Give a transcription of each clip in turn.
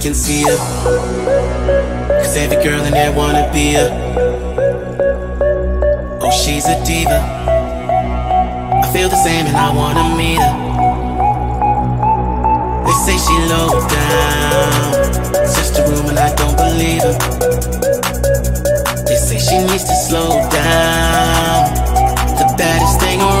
can see her. Cause every girl in there wanna be her. Oh, she's a diva. I feel the same and I wanna meet her. They say she low down. It's just a rumor, I don't believe her. They say she needs to slow down. The baddest thing around.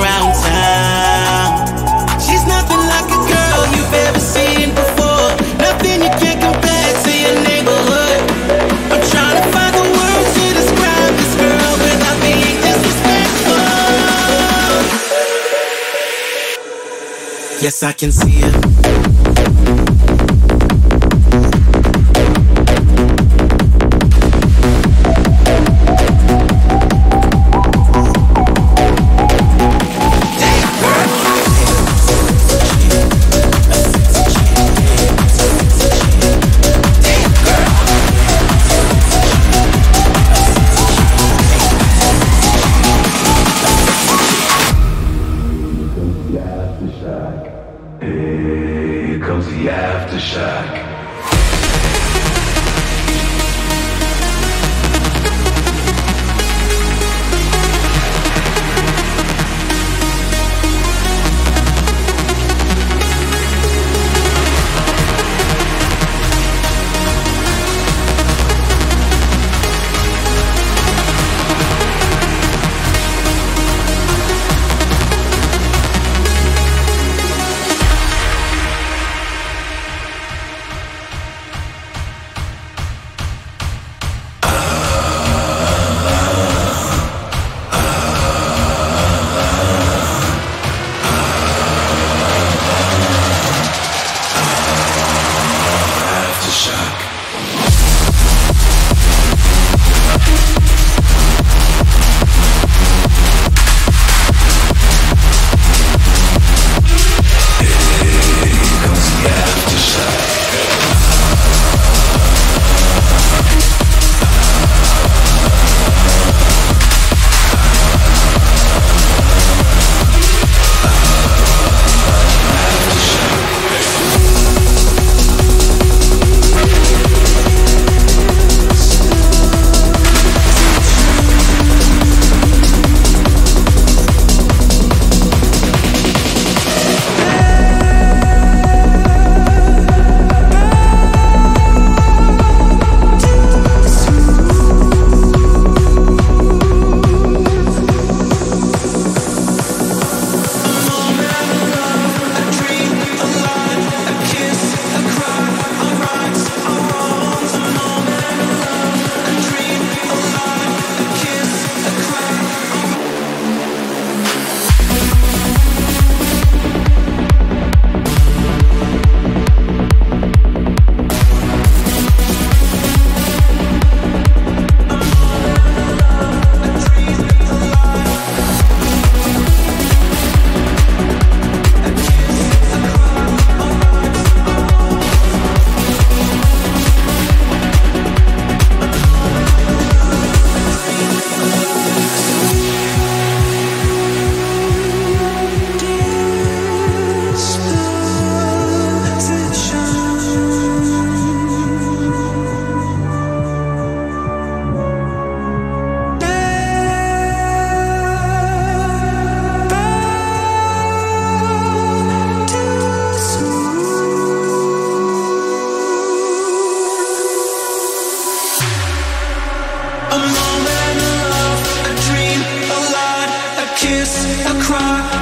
Yes, I can see it. a moment, of love, a dream, a lie, a kiss, a cry.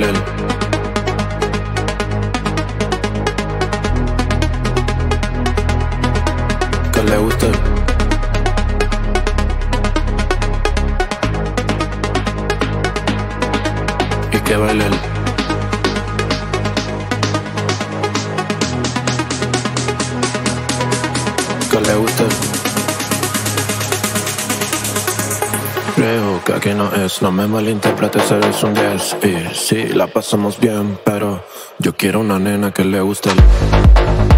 Berlin. No me malinterpretes, eres un 10 Y sí, la pasamos bien, pero yo quiero una nena que le guste el...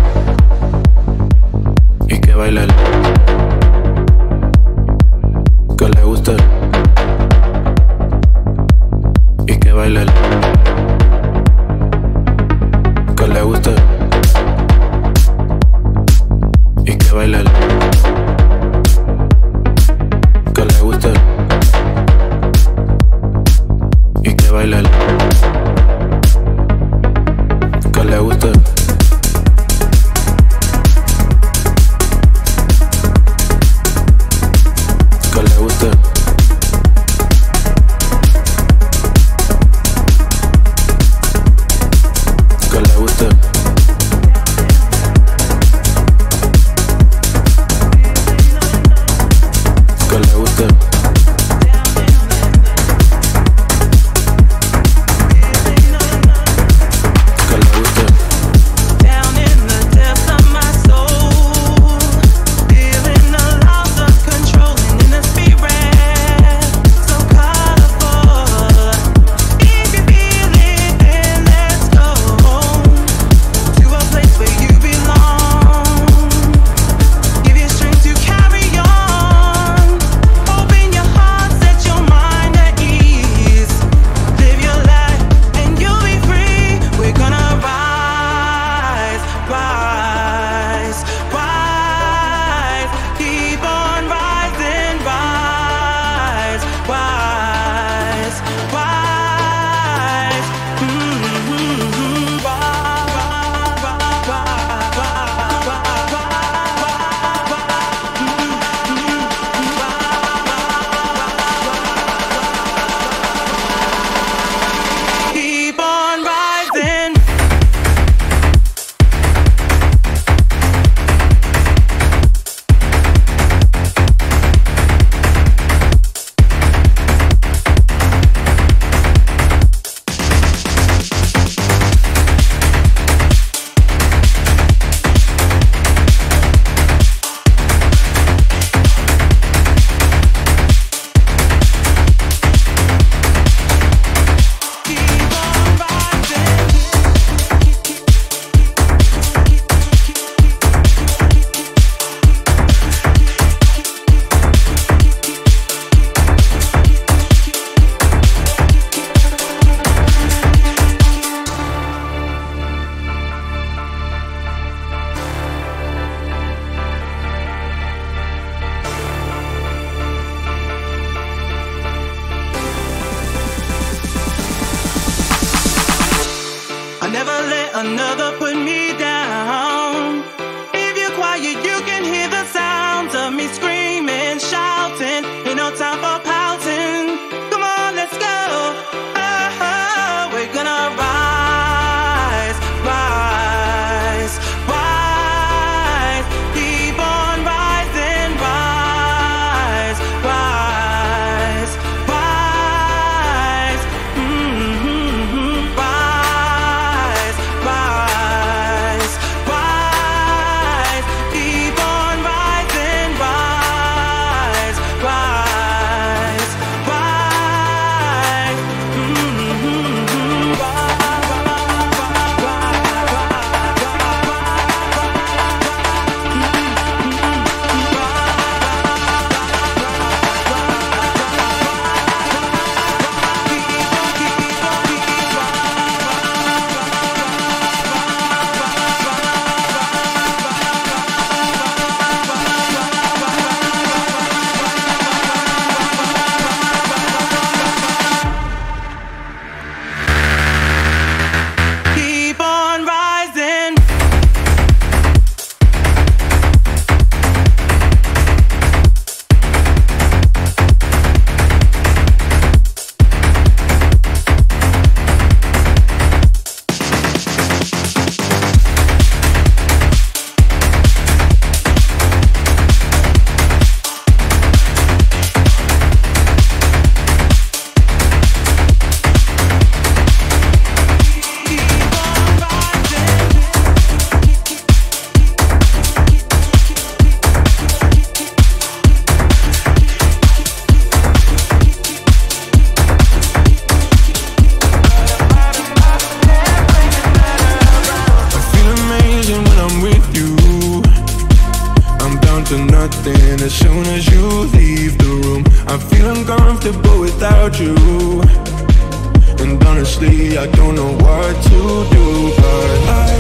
honestly, I don't know what to do, but I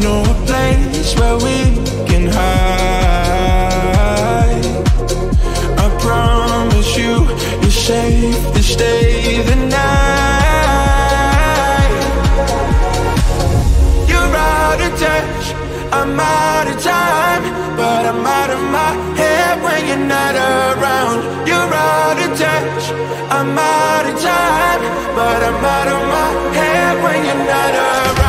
know a place where we can hide. I promise you, you're safe to stay the night. You're out of touch, I'm out of time, but I'm out of my head when you're not around. You're out of touch, I'm out when you're not around.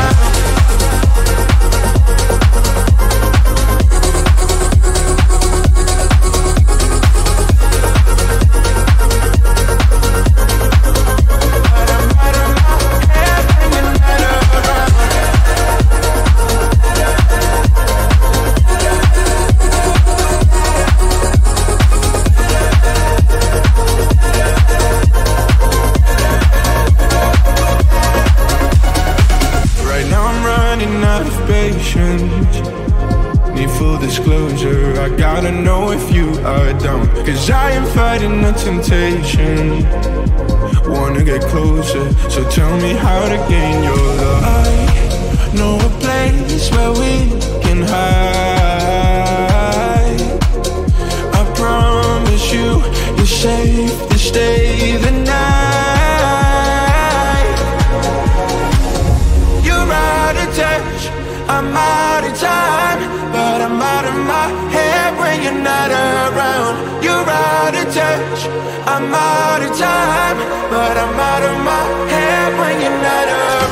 Cause I am fighting a temptation. Wanna get closer, so tell me how to gain your love. I know a place where we can hide. I promise you, you're safe to stay the night. You're out of touch, I'm out of time, but I'm out of my head when you're not around. Touch, I'm out of time, but I'm out of my head when you're not around.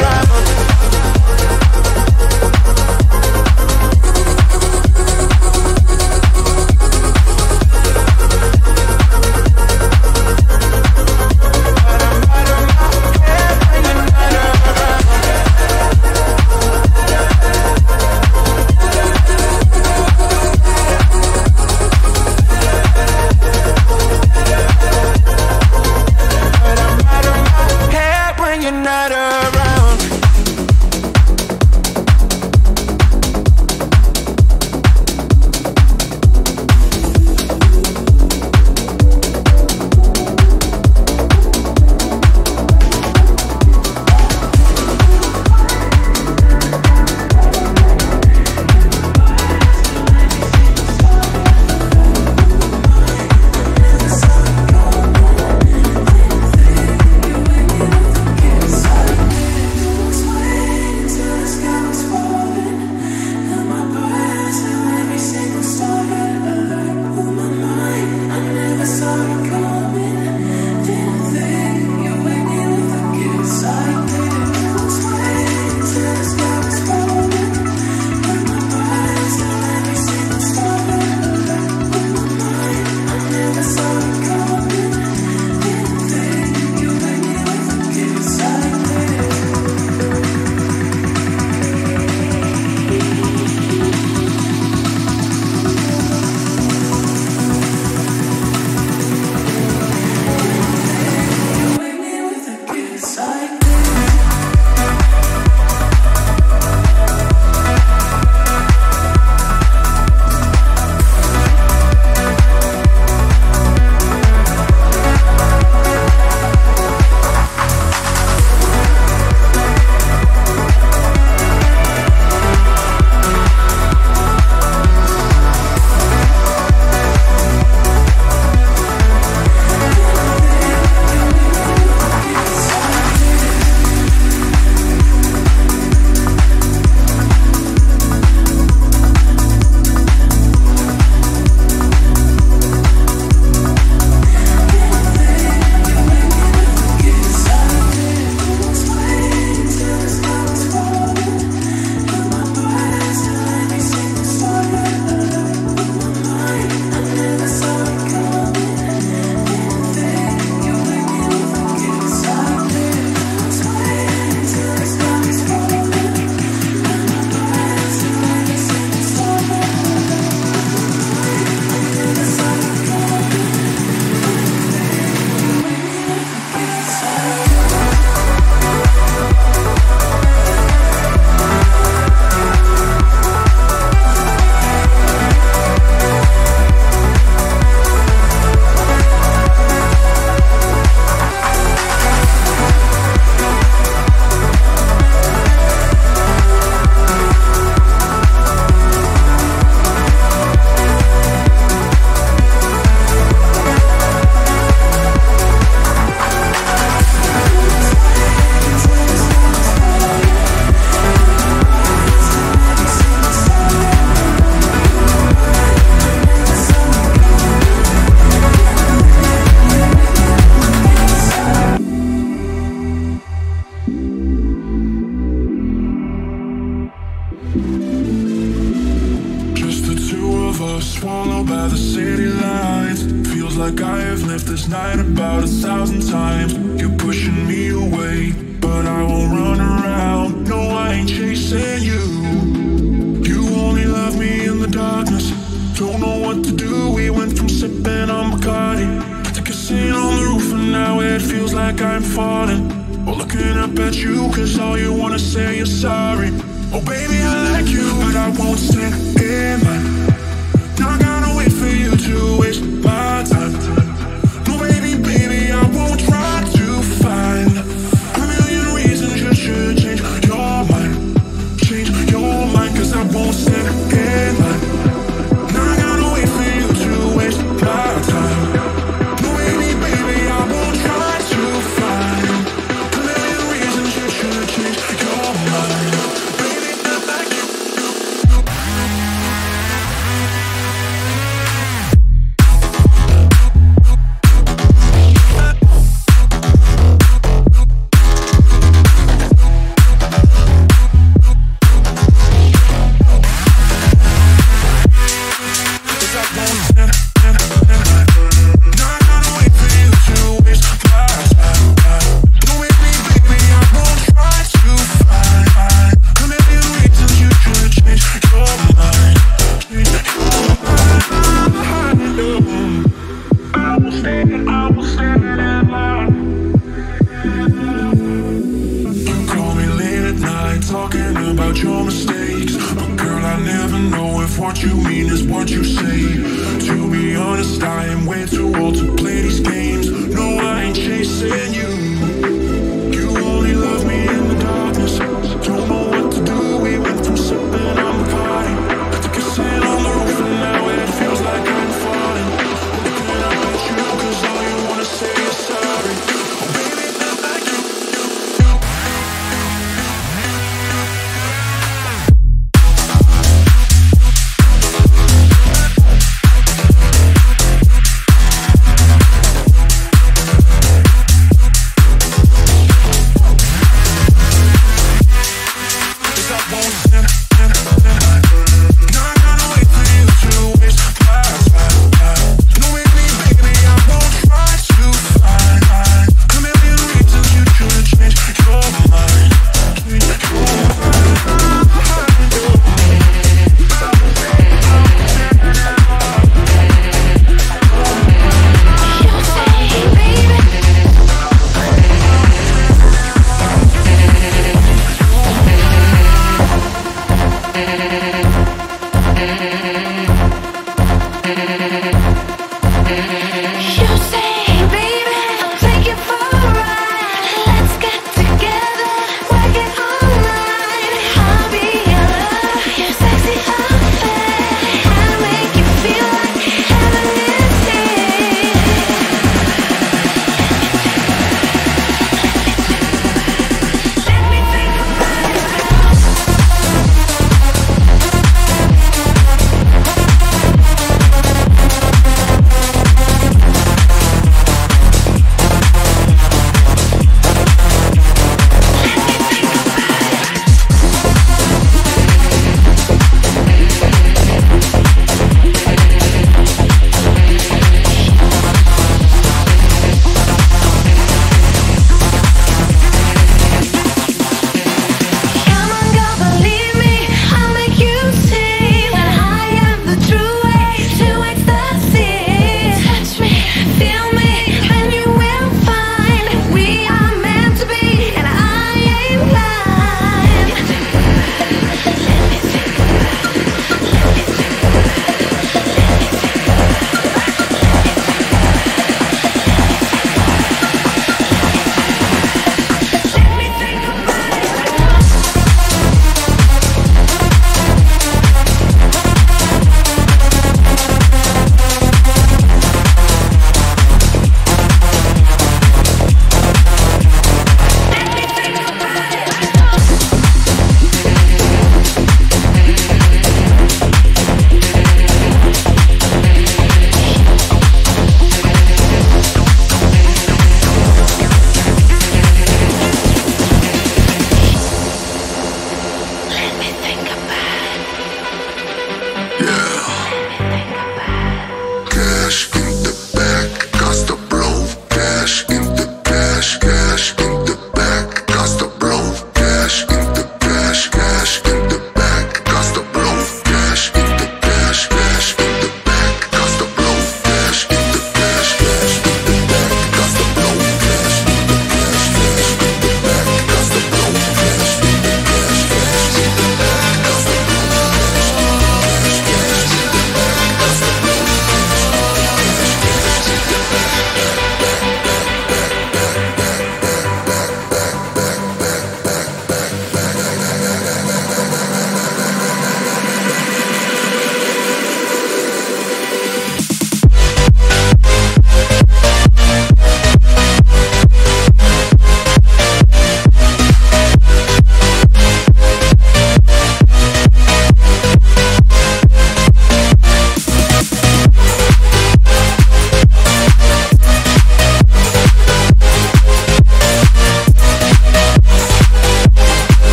You, but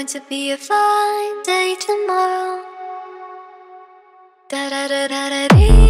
going to be a fine day tomorrow. Da da da da da dee.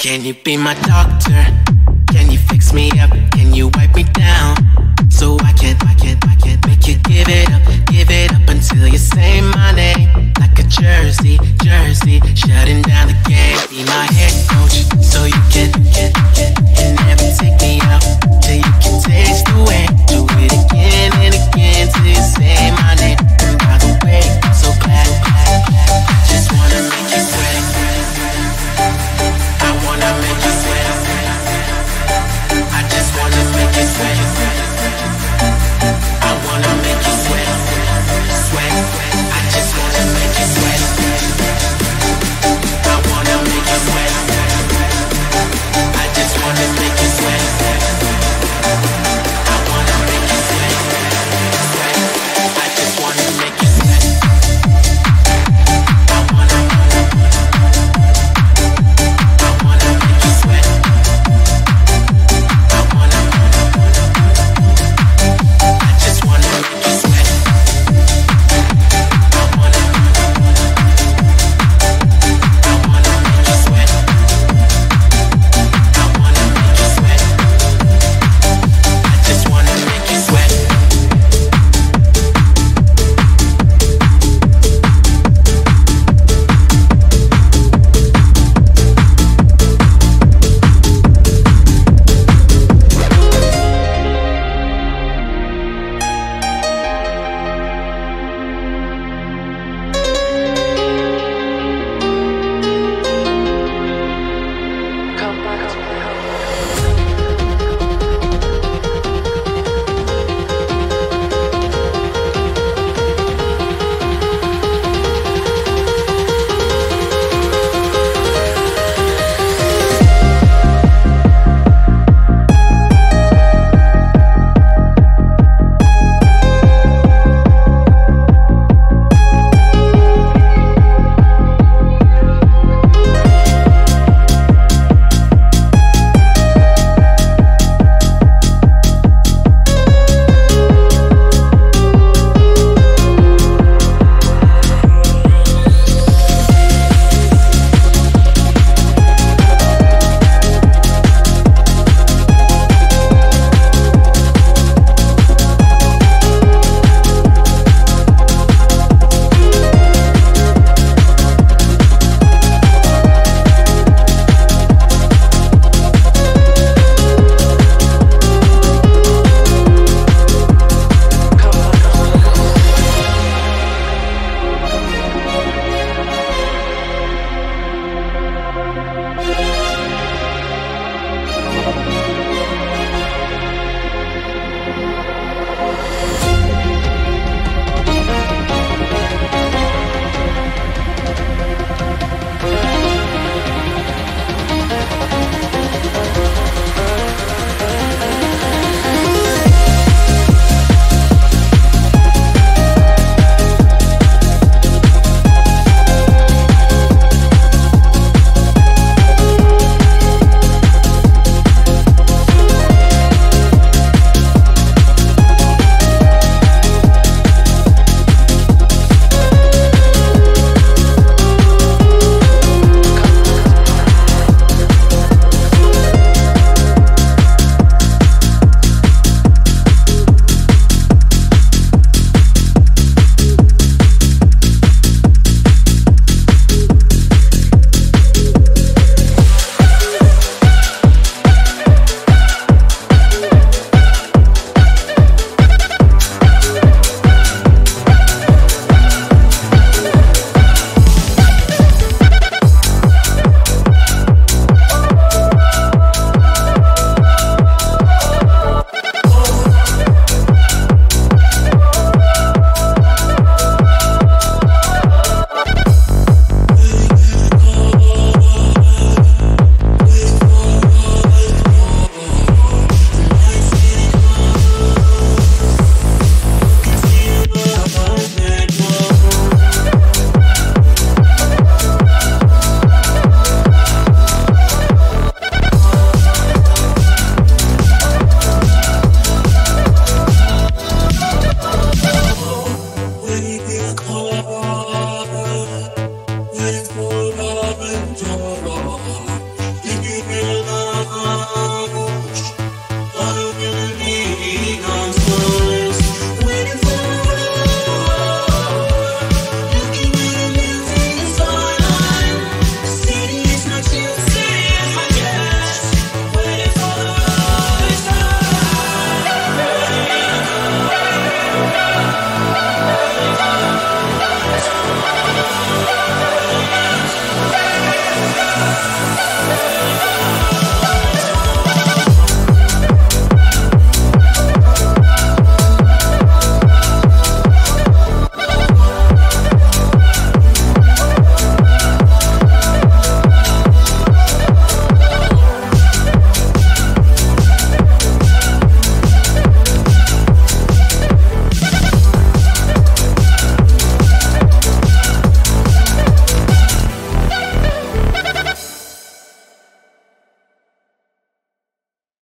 Can you be my doctor? Can you fix me up? Can you wipe me down? So I can't, I can't, I can't make you give it up, give it up until you say my name. Like a jersey, jersey, shutting down the game. Be my head coach, so you can, can, can.